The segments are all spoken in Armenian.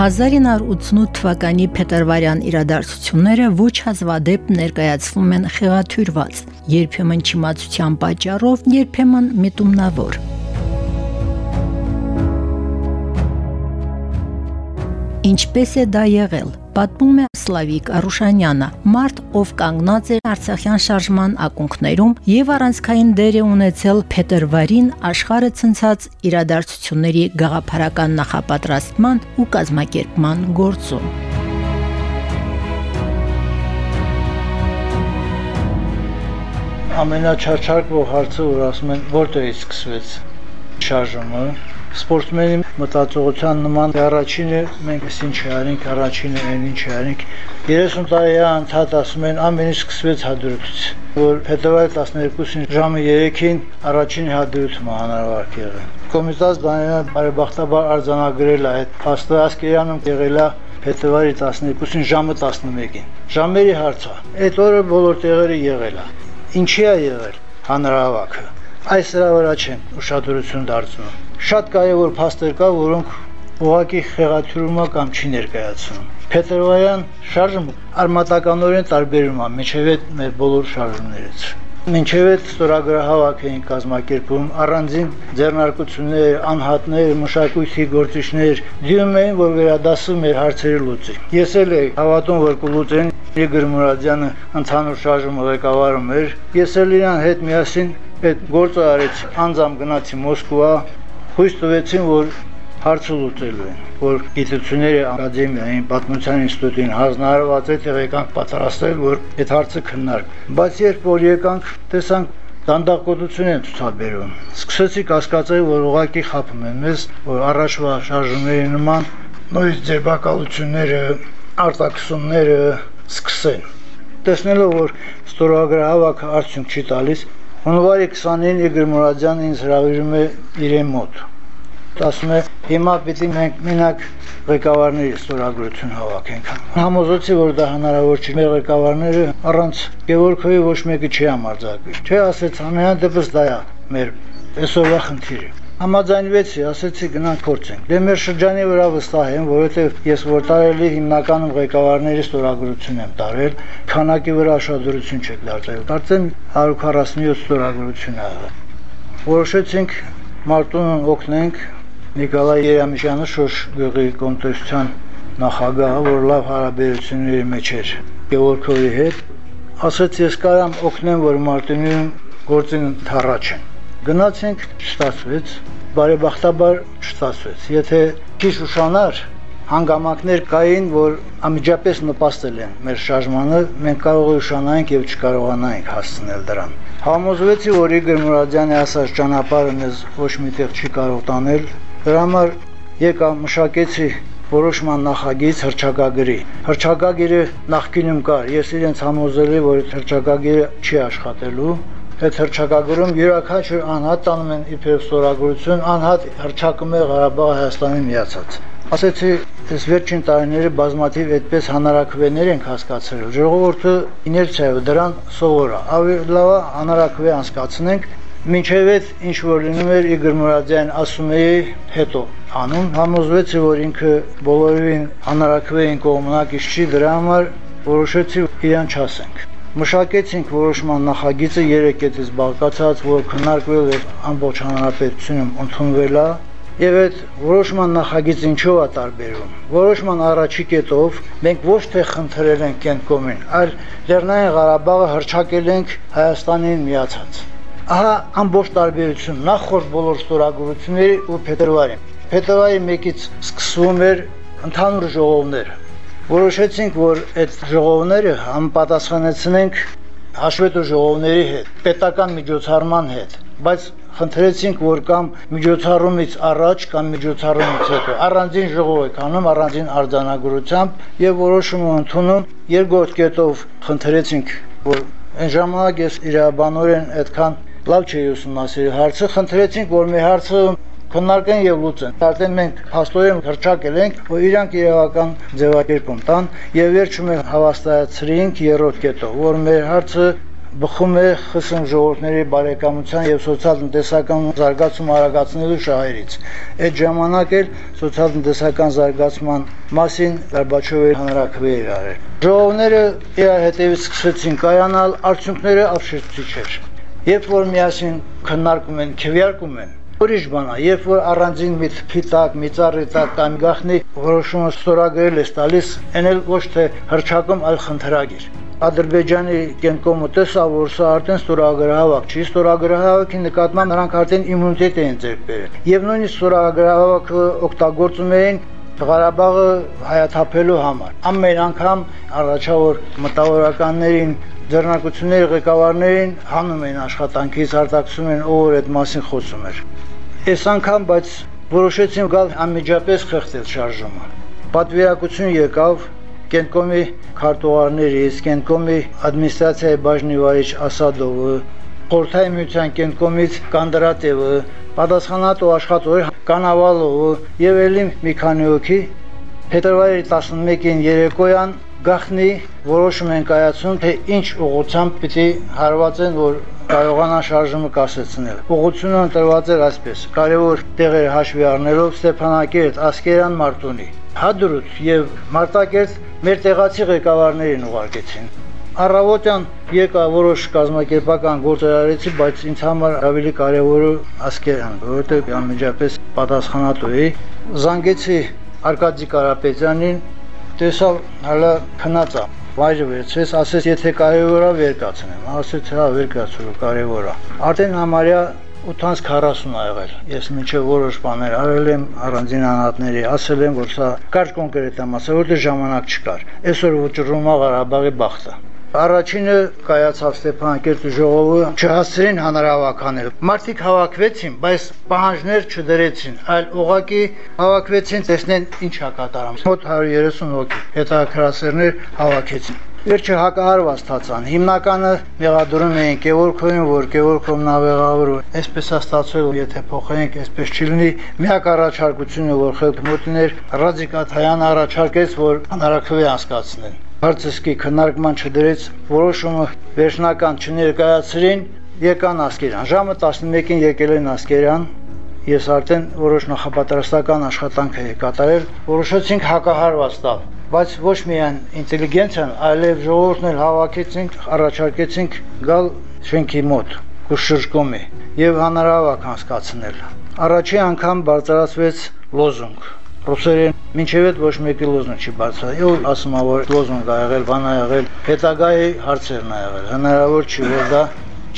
«1988 թվականի փետրվարյան իրադարձությունները ոչ հազվադեպ ներկայացվում են խեղաթյուրված, երբեմն չիմացության պատճառով, երբեմն միտումնավոր։ Ինչպես է դա եղել, պատմում է Սլավիկ Արուշանյանը, մարդ, ով կանգնած է Արցախյան շարժման ակունքներում եւ առանցքային դեր է ունեցել փետրվարին աշխարհը ցնցած իրադարձությունների գաղափարական նախապատրաստման ու կազմակերպման գործում։ Ամենաչարչարկվող հարցը, որ ասում են, որտեղից սկսվեց շարժումը, սպորտմենի մտածողության նման առաջինը մենք ինչ արինք, առաջինը այն ինչ արինք 30 տարի անցած ասում են ամեն ինչ սկսվեց հադրութից որ փետրվարի 12-ին ժամը 3-ին առաջին հադրութը հանրավարք եղել Կոմիտաս Դանիելը բարեբախտաբար արձանագրել է այդ փաստը ասկերանում եղել է փետրվարի 12-ին ժամը 11-ին ժամերի հարցը. Այդ օրը բոլոր տեղերը եղել է ինչի է եղել հանրավարքը այս դրա վրա չեն ուշադրություն դարձնում։ Շատ կարևոր փաստեր կա, որոնք ուղակի խեղաթյուրումա կամ չի ներկայացնում։ Փետրվարյան շարժումը արմատականորեն տարբերում է միջև մեր բոլոր շարժումներից։ Մինչև այդ ստորագրահավաք էին կազմակերպում առանձին ձեռնարկություններ, անհատներ, մշակույթի գործիչներ դիմում էին, որ վերադասում մեր հարցերի լուծի։ Ես էլ եմ հավատում, որ կլուծեն Իգոր Մուրադյանը ընդհանուր շարժումը ղեկավարում էր։ Ես էլ իրան հետ միասին այդ գործը արեցի, անձամ գնացի Մոսկվա, հույս տվեցին, որ հարցը լուծելու են, որ գիտությունների ակադեմիային, պատմության ինստիտուտին հանձնարարված է տեղեկանք պատրաստել, որ այդ հարցը քննարկվի։ Բայց երբ որ եկանք, տեսանք դանդաղկոտություն են ցուցաբերում։ Սկսեցի կասկածել, որ ուղակի խափում են մեզ, որ առաջվա շարժումների նման նույն ձերբակալությունները, արտաքսումները սկսեն։ Տեսնելով, որ ստորագրահավաքը արդյունք չի տալիս, Հունվարի 29-ին Իգոր Մուրադյանը ինձ հրավիրում է իրեն մոտ։ Ասում է, հիմա պիտի մենք մենակ ղեկավարների ստորագրություն հավաքենք։ Համոզեցի, որ դա հնարավոր չի։ Մեր ղեկավարները առանց Գևորգովի ոչ մեկը չի համարձակվի։ Չէ, ասեց, ամենայն դեպս դա է մեր այսօրվա խնդիրը համաձայնվեցի, ասեցի գնանք փորձենք։ Դե մեր շրջանի վրա վստահ եմ, որովհետև ես որ տարելի հիմնականում ղեկավարների ստորագրություն եմ տարել, քանակի վրա աշադրություն չեք դարձել։ Կարծեմ 147 ստորագրություն ա եղել։ Որոշեցինք Մարտունն օգնենք Նիկոլայ Երամիշյանը Շոշ գյուղի կոմտեսության նախագահը, որ լավ հարաբերությունների մեջ էր Գևորգովի հետ, ասաց ես կարամ օգնեմ, որ Մարտունին գործին թառաչեն Գնացինք, չստացվեց, բարեբախտաբար չստացվեց։ Եթե քիչ ուշանար, հանգամանքներ կային, որ ամիջապես նպաստել են մեր շարժմանը, մենք կարող ուշանայինք եւ չկարողանայինք հասցնել դրան։ Համոզվեցի, որ Իգոր Մուրադյանի ասած ճանապարհը մեզ ոչ միտեղ չի կարող տանել։ Դրա համար եկա մշակեցի որոշման նախագիծ հրճակագրի։ Հրճակագիրը նախկինում կար։ Ես իրենց համոզել եմ, որ հրճակագիրը չի աշխատելու, այդ հրճակագրում յուրաքանչյուր անհատ տանում են իբր ստորագրություն, անհատ հրճակում է Ղարաբաղ Հայաստանի միացած։ Ասեցի, այս վերջին տարիները բազմաթիվ այդպես հանրակրվեներ ենք հասկացրել։ Ժողովուրդը իներցիայով դրան սովոր է։ Ավելի լավ հանրակրվե անցկացնենք, մինչև այդ ինչ որ լինում էր Իգոր Մուրադյան ասում է հետո անում համոզվեցի որ ինքը բոլորին հանրակրվեին կողմնակից չի դրա համար որոշեցի իրան չասենք Մշակեցինք որոշման նախագիծը 3 կետից բաղկացած, որ քննարկվել է ամբողջ հանրապետությունում ընդունվել է Եվ այդ որոշման նախագիծ ինչով է տարբերվում։ Որոշման առաջի կետով մենք ոչ թե խնդրել ենք Կենտկոմին, այլ Լեռնային Ղարաբաղը հրճակել ենք Հայաստանին միացած։ Ահա ամբողջ տարբերություն նախորդ բոլոր ստորագրությունների ու փետրվարին։ Փետրվարի 1-ից սկսվում էր ընդհանուր ժողովները որոշեցինք, որ այդ ժողովները համապատասխանեցնենք հաշվետու ժողովների հետ, պետական միջոցառման հետ, բայց խնդրեցինք, որ կամ միջոցառումից առաջ կամ միջոցառումից հետո առանձին ժողով եք անում, առանձին արձանագրությամբ եւ որոշումը ընդունում երկրորդ կետով խնդրեցինք, որ Այն ժամանակ ես իրավաբանորեն այդքան լավ չի ուսումնասիրել հարցը, խնդրեցինք, որ մի հարցը քննարկեն եւ լուծեն։ Արդեն մենք հաստորեն հրճակել ենք, որ իրանք իրավական ձևակերպում տան եւ վերջում էլ հավաստացրինք երրորդ կետով, որ մեր հարցը բխում է ԽՍՀՄ ժողովրդների բարեկամության եւ սոցիալ-տնտեսական զարգացումը արագացնելու շահերից։ Այդ ժամանակ էլ սոցիալ-տնտեսական զարգացման մասին Գորբաչովի հանրակրվե էր արել։ Ժողովները իր հետևից սկսեցին կայանալ, արդյունքները ապշեցուցիչ էր։ Երբ որ միասին քննարկում են, քվեարկում են, ուրիշ բան է, երբ որ առանձին մի թփիտակ, մի ծառի տակ կամ գախնի որոշումը ստորագրել է տալիս, այն էլ ոչ թե հրճակում, այլ խնդրագիր։ Ադրբեջանի կենկոմը տեսա, որ սա արդեն ստորագրահավաք չի, ստորագրահավաքի նկատմամբ նրանք արդեն իմունիտետ էին ձեռք բերել։ Եվ նույնիսկ ստորագրահավաքը օգտագործում էին Ղարաբաղը հայաթափելու համար։ Ամեն անգամ առաջավոր մտավորականներին ձեռնարկությունների ղեկավարներին հանում են աշխատանքից, արտաքսում են, ով այդ մասին խոսում էր։ Այս անգամ բայց որոշեցին գալ անմիջապես խեղդել շարժումը։ Պատվիրակություն եկավ Կենկոմի քարտուղարներից, Կենկոմի ադմինիստրացիայի բաժնի վարիչ Ասադովը, Խորհրդային միության Կենկոմից Կանդրատևը, պատասխանատու աշխատող Կանավալովը եւ ելի մի քանի հոգի փետրվարի 11-ին երեկոյան գախնի որոշում են կայացնում, թե ինչ ուղղությամբ պիտի հարվածեն, որ կարողանան շարժումը կասեցնել։ Ուղղությունը ընտրված էր այսպես. կարևոր տեղեր հաշվի առնելով Ստեփանակերտ, Ասկերան, Մարտունի, Հադրուտ եւ Մարտակերտ մեր տեղացի ղեկավարներին ուղարկեցին։ Առավոտյան եկա որոշ կազմակերպական գործեր արեցի, բայց ինձ համար ավելի կարևորը ասկերան, որովհետև անմիջապես պատասխանատու էի։ Զանգեցի Արկադի Կարապետյանին, տեսալ հələ քնած է վայրը վերցրեց, ասեց, եթե կարևոր է վեր կացնեմ։ Ասեց, հա, վեր կացրու, կարևոր է։ Արդեն համարյա 840 ա եղել։ Ես մինչև որոշ բաներ արել եմ առանձին անհատների, ասել եմ, որ սա կարճ կոնկրետ եմ ասել, որտեղ ժամանակ չկար։ Այսօր ոչռում է Ղարաբաղի բախտը։ Առաջինը կայացավ Ստեփանակերտի ժողովը չհասցրին հանրահավաքանել։ Մարդիկ հավաքվեցին, բայց պահանջներ չդրեցին, այլ ուղակի հավաքվեցին տեսնեն ինչ է կատարում։ Մոտ 130 հոգի հետաքրասերներ հավաքեցին։ Վերջը հակահարված ստացան։ Հիմնականը մեղադրում էին Գևորգովին, որ Գևորգովն ավեղավորը։ Այսպես է ստացվել, եթե փոխենք, այսպես չլինի։ Միակ առաջարկությունը, որ խելքմոտներ Ռադիկ Աթայան առաջարկեց, որ հնարակվի անցկացնեն։ Հարցսկի քննարկման չդրեց, որոշումը վերջնական չներկայացրին, եկան Ասկերան։ Ժամը 11-ին եկել են Ասկերան, ես արդեն որոշ նախապատրաստական աշխատանք էի կատարել, որոշեցինք հակահարված տալ բայց ոչ միայն ինտելիգենցիան, այլև ժողովուրդն էլ հավաքեցինք, առաջարկեցինք գալ շենքի մոտ, որ շրջկոմի եւ հանրահավաք անցկացնել։ Առաջի անգամ բարձրացվեց լոզունգ ռուսերեն մինչև այդ ոչ մեկի լոզունգ չի բարձրացել։ Եվ ասում եմ որ լոզունգ ա եղել, բան ա եղել, հետագայի հարցերն ա եղել։ Հնարավոր չի որ դա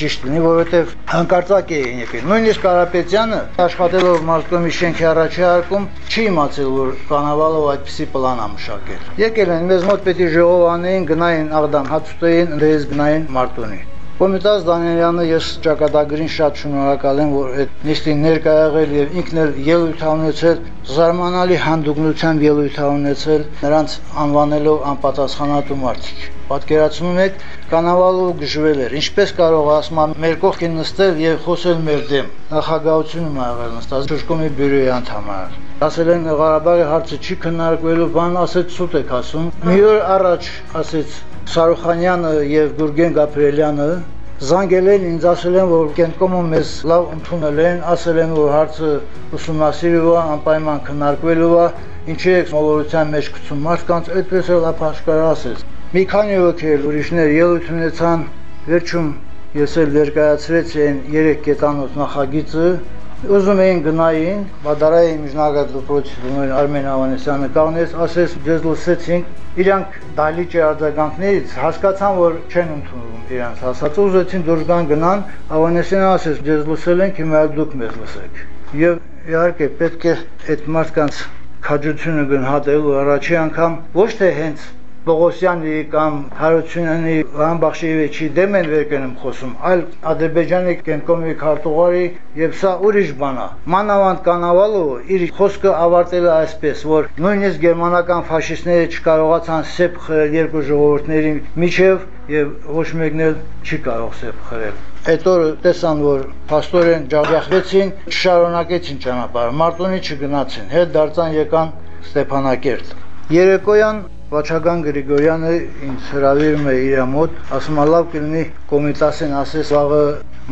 ճիշտ լինի, որովհետև հանկարծակ էին եկել։ Նույնիսկ Կարապետյանը աշխատելով Մարտկոմի շենքի առաջարկում չի իմացել, որ Կանավալով այդպիսի պլան է մշակել։ Եկել են մեզ մոտ պետք է ժողով անեին, գնային Աղդամ հացուտեին, ընդերից գնային Մարտունի։ Կոմիտաս Դանիելյանը ես ճակատագրին շատ շնորհակալ եմ, որ այդ նիստին ներկա եղել եւ ինքն էլ ելույթ ունեցել, զարմանալի հանդուգնությամբ ելույթ ունեցել, նրանց անվանելով անպատասխանատու մարդիկ։ Պատկերացնում եք, կանավալով գժվել էր։ Ինչպես կարող ասում մեր կողքին նստել եւ խոսել մեր դեմ։ Նախագահությունում ա եղել նստած Շուշկոմի բյուրոյի անդամ ա։ Ասել են Ղարաբաղի հարցը չի քննարկվելու, բան ասեց սուտ եք ասում։ Մի օր առաջ ասեց Սարուխանյանը եւ Գուրգեն Գաբրիելյանը զանգել են ինձ ասել են որ կենտկոմը մեզ լավ ընդունել են ասել են որ հարցը ուսումնասիրելու է անպայման քննարկվելու է ինչի է մոլորության մեջ գցում մարդկանց այդպես էլ ապաշխար ասեց Մի քանի ոգի ուրիշներ ելույթ ունեցան, վերջում ես էլ ներկայացրեցի այն 3 կետանոց նախագիծը, ուզում էին գնային, բադարայի միջնագատ դպրոցի Արմեն Ավանեսյանը կաղնեց, ասես ձեզ լսեցինք, իրանք դալիճի արձագանքներից հասկացան, որ չեն ընդունում իրանց հասած, ուզեցին դուրս գան գնան, Ավանեսյանը ասես ձեզ լսել ենք, հիմա դուք մեզ լսեք։ Եվ իհարկե պետք է այդ մարդկանց քաջությունը գնահատելու առաջի անգամ ոչ թե հենց Պողոսյանի կամ Հարությունյանի Վահանբախշեևիչի դեմ են վերկենում խոսում, այլ Ադրբեջանի կենկոմի քարտուղարի եւ սա ուրիշ բան է։ Մանավանդ կանավալը իր խոսքը ավարտել է այսպես, որ նույնիսկ գերմանական ֆաշիստները չկարողացան սեփ խրել երկու ժողովուրդների միջև եւ ոչ մեկն էլ չի կարող սեփ խրել։ Այդ օրը տեսան, որ փաստորեն ջախջախվեցին, չշարունակեցին ճանապարհը, Մարտունի չգնացին, հետ դարձան եկան Ստեփանակերտ։ Երեկոյան Վաչագան Գրիգորյանը ինձ հրավիրում է իր մոտ, ասում է լավ կլինի կոմիտասին ասես վաղը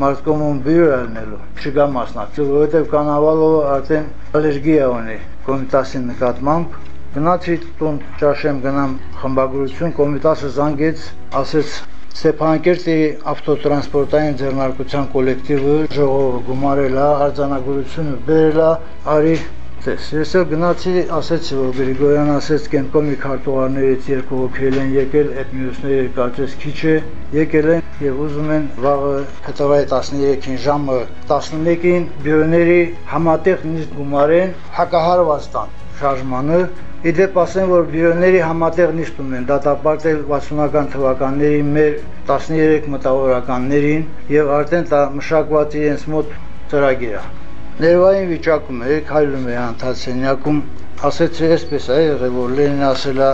մարդկոմուն բյուր ալնելու, չգա մասնակցել, որովհետև կանավալովը արդեն ալերգիա ունի կոմիտասի նկատմամբ, գնացի տուն ճաշեմ գնամ խմբագրություն, կոմիտասը զանգեց, ասեց Ստեփանակերտի ավտոտրանսպորտային ձեռնարկության կոլեկտիվը ժողովը գումարել է, արձանագրությունը բերել է, արի Տես, ես էլ գնացի, ասեցի, որ Գրիգորյան ասեց կենկոմի քարտուղարներից երկու հոգել են եկել, այդ մյուսները կարծես քիչ է, եկել են եւ ուզում են վաղը փետրվարի 13-ին ժամը 11-ին բյուրոների համատեղ նիստ գումարեն հակահարված տան շարժմանը Իդեպ ասեմ, որ բյուրոների համատեղ նիստ ունեն դատապարտել 60-ական թվականների մեր 13 մտավորականներին եւ արդեն դա մշակված իրենց մոտ ծրագիր է։ Ներվային վիճակում է, քայլում է անթացենյակում, ասեցի այսպես է եղել, որ Լենին ասել է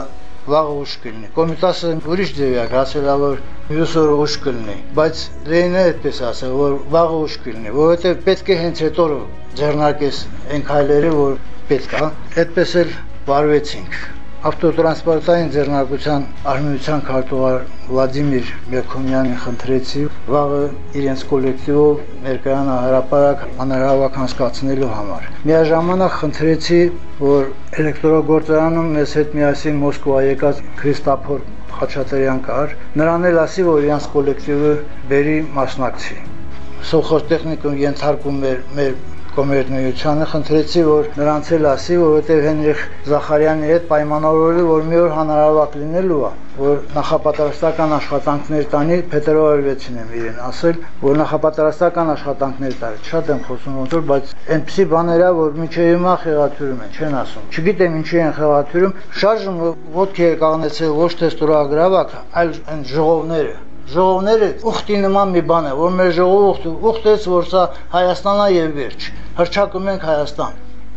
վաղ ուշ կլինի։ Կոմիտասը ուրիշ ձևակ ասել է, որ մյուս օր ուշ կլինի, բայց Լենինը այդպես ասել, որ վաղ ուշ կլինի, որովհետև պետք է հենց այդ օրը ձեռնարկես այն քայլերը, որ պետք է։ Այդպես էլ վարվեցինք։ Ավտոտրանսպորտային ձեռնարկության արմենության քարտուղար Վլադիմիր Մերքոմյանի խնդրեցի վաղը իրենց կոլեկտիվով ներկայանա հրապարակ անհրավակ հանցկացնելու համար։ Միաժամանակ խնդրեցի, որ էլեկտրոգործարանում մեզ հետ միասին Մոսկվա եկած Քրիստափոր Խաչատրյան կար, նրան էլ ասի, որ իրանց կոլեկտիվը բերի մասնակցի։ Սոխոտեխնիկում ենթարկում էր մեր կոմերցիոնը խնդրեցի, որ նրանց էլ ասի, որովհետև Հենրիխ Զախարյանի հետ պայմանավորել որ մի օր հանրավակ լինելու է, որ նախապատրաստական աշխատանքներ տանի փետրվարի 6-ին եմ իրեն ասել, որ նախապատրաստական աշխատանքներ տարի։ Շատ եմ խոսում ոնց որ, բայց այնպեսի բաներ է, որ միջև հիմա խեղաթյուրում են, չեն ասում։ Չգիտեմ ինչի են խեղաթյուրում։ Շարժումը ոդքի է կանգնեցել ոչ թե ստորագրավակ, այլ այն ժողովները ժողովները ուխտի նման մի բան է, որ մեր ժողովուրդը ուխտեց, որ սա Հայաստանն է եւ վերջ։ Հրճակում ենք Հայաստան։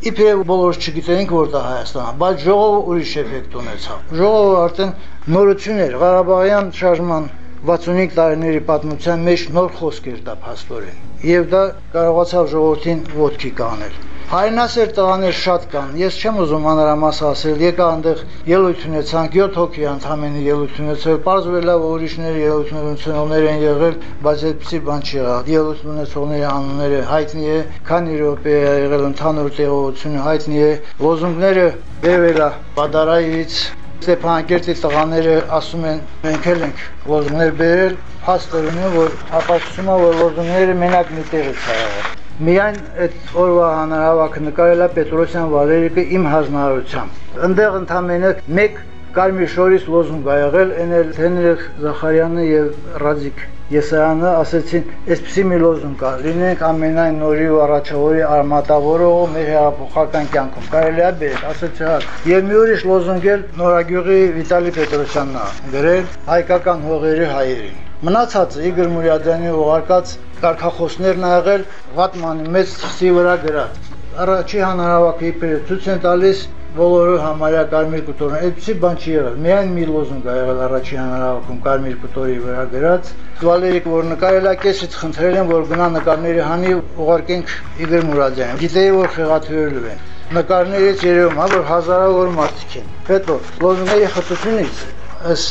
Իբրև բոլորս չգիտենք, որ դա Հայաստանն է, բայց ժողովը ուրիշ էֆեկտ ունեցավ։ Ժողովը արդեն նորություն էր, Ղարաբաղյան շարժման 65 տարիների պատմության մեջ նոր խոսք էր դա փաստորեն։ Եվ դա կարողացավ ժողովրդին ոդքի կանել։ Հայրենասեր տղաներ շատ կան։ Ես չեմ ուզում անհրամաս ասել, եկա այնտեղ ելույթ ունեցանք 7 հոգի ընդամենը ելույթ ունեցել։ Պարզվել է, որ ուրիշները ելույթ ունեցողներ են եղել, բայց այդպեսի բան չի եղել։ Ելույթ ունեցողների անունները հայտնի է, քանի րոպե է եղել ընդհանուր տեղողությունը հայտնի է։ Լոզունգները բերվել է Պադարայից, Ստեփանակերտի տղաները ասում են մենք էլ ենք լոզունգներ բերել, փաստորեն որ ապացուցում է որ լոզունգները մենակ մի տեղից եղել Միայն այդ օրվա հանրահավաքը նկարել է Պետրոսյան Վալերիկը իմ հանրահարությամբ։ Այնտեղ ընդամենը մեկ Կարմիր շորից լոզունգ ա եղել, այն էլ Հենրիխ Զախարյանը եւ Ռադիկ Եսայանը ասեցին, այսպեսի մի լոզունգ կա, լինենք ամենայն նորի ու առաջավորի արմատավորողը մեր հեղափոխական կյանքում։ Կարելի է բերել, ասեցի հա։ Եվ մի ուրիշ լոզունգ էլ Նորագյուղի Վիտալի Պետրոսյանն է գրել հայկական հողերի հայերին։ Մնացածը Իգոր Մուրադյանի ուղարկած կարգախոսներն ա եղել վատմանի մեծ թղթի վրա գրած։ Առաջի հանրահավաքը իբր ցույց են տալիս բոլորը համարյա կարմիր կտորն։ Այդպեսի բան չի եղել։ Միայն մի լոզունգ ա եղել առաջի հանրահավաքում կարմիր կտորի վրա գրած։ Վալերիկ որ նկարել է կեսից խնդրել են որ գնա նկարների հանի ուղարկենք Իգոր Մուրադյանին։ Գիտեի որ խեղաթյուրելու են նկարներից երևում է որ հազարավոր մարդիկ են։ Հետո լոզունգների խտությունից ըս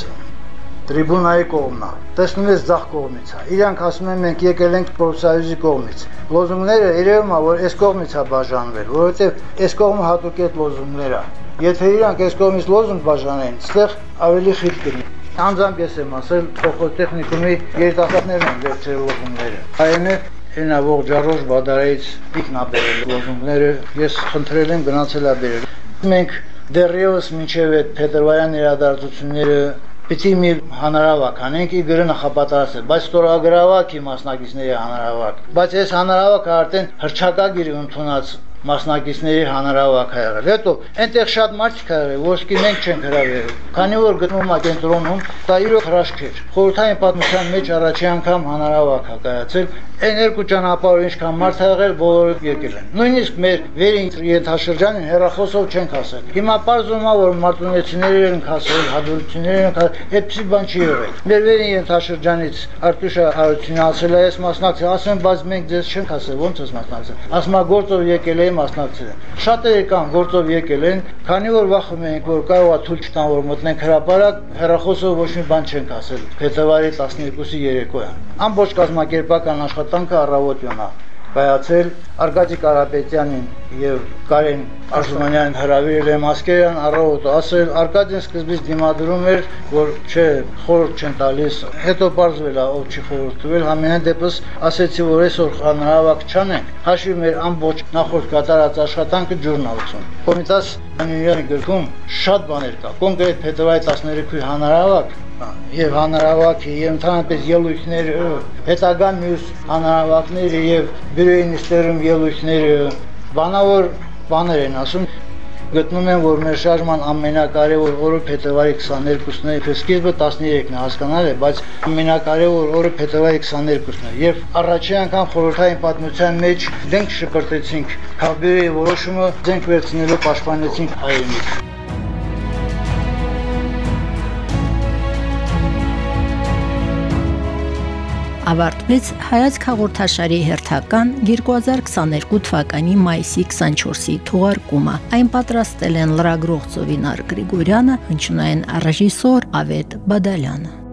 տրիբունայի կողմն է։ Տեսնում ես ձախ կողմից է։ Իրանք ասում են մենք եկել ենք պրոֆսայուզի կողմից։ Լոզունգները երևում է որ այս կողմից է բաժանվել, որովհետև այս կողմը հատուկ է լոզունգներ է։ Եթե իրանք այս կողմից լոզունգ բաժանեն, այստեղ ավելի խիտ կլինի։ Անձամբ ես եմ ասել, փոխոտեխնիկումի երիտասարդներն են վերցրել լոզունգները։ Հայենը Ինա ողջարոջ բադարայից ինքնաբերել լոզունգները ես խնդրել եմ գնացել է բերել։ Մենք դեռևս մինչև այդ փետրվարյան իրադարձությունները պիտի մի հանրավակ անենք իգրը նախապատրաստել, բայց ստորագրավակի մասնակիցների հանրավակ։ Բայց այս հանրավակը արդեն հրճակագիրը ընդունած մասնակիցների հանրահավաք ա եղել։ Հետո այնտեղ շատ մարդիկ ա եղել, კი մենք չենք հրավիրել։ Քանի որ գտնվում ա կենտրոնում, դա իրոք հրաշք էր։ Խորհրդային պատմության մեջ առաջի անգամ հանրահավաք ա կայացել։ Այն երկու ճանապարհով ինչքան մարդ ա եղել, բոլորը եկել են։ Նույնիսկ մեր վերին ենթաշրջանին հերախոսով չենք ասել։ Հիմա բարձում ա որ մարտունեցիները են հասել, հադրությունները են հասել, այդպեսի բան չի եղել։ Մեր վերին ենթաշրջանից Արտուշը Հարությունյանը ասել է, ես մասնակցել, ասեմ, բայց մենք ձեզ չենք ասել, ո՞նց ես մասնակցել։ Ասում է գործով եկել է մասնակցել։ Շատերը կան գործով եկել են, քանի որ վախում ենք, որ կարող է թույլ չտան, որ մտնենք հրաապարակ, հերախոսով ոչ մի բան չենք ասել։ Փետրվարի 12-ի երեկոյան։ Ամբողջ կազմակերպական աշխատանքը առավոտյան է կայացել Արգադի Կարապետյանին եւ Կարեն Արժումանյանին հրավիրել եմ Ասկերյան առավոտ ասել Արգադին սկզբից դիմադրում էր որ չէ խորհուրդ չեն տալիս հետո բարձվել է ով չի խորհուրդ տվել ամենայն դեպս ասեցի որ այսօր հանրահավաք չանենք հաշվի մեր ամբողջ նախորդ կատարած աշխատանքը ջուրնալություն Կոմիտաս Անյանի գրքում շատ բաներ կա կոնկրետ փետրվարի 13-ի հանրահավաք եւ հանրահավաքի եւ ընդհանրապես ելույթները հետագա մյուս հանրահավաքները եւ բյուրոյի նիստերում ելույթները բանավոր բաներ են ասում գտնում եմ, որ մեր շարժման ամենակարևոր օրը փետրվարի 22-ն է, սկիզբը 13-ն է, հասկանալ է, բայց ամենակարևոր օրը փետրվարի 22-ն է։ Եվ առաջին անգամ խորհրդային պատմության մեջ դենք շպրտեցինք Քաբիրի որոշումը, դենք վերցնելու պաշտպանեցինք հայերենիք։ ավարտվեց հայացք հաղորդաշարի հերթական 2022 թվականի մայիսի 24-ի թողարկումը։ Այն պատրաստել են լրագրող Ծովինար Գրիգորյանը, հնչյունային ռեժիսոր Ավետ Բադալյանը։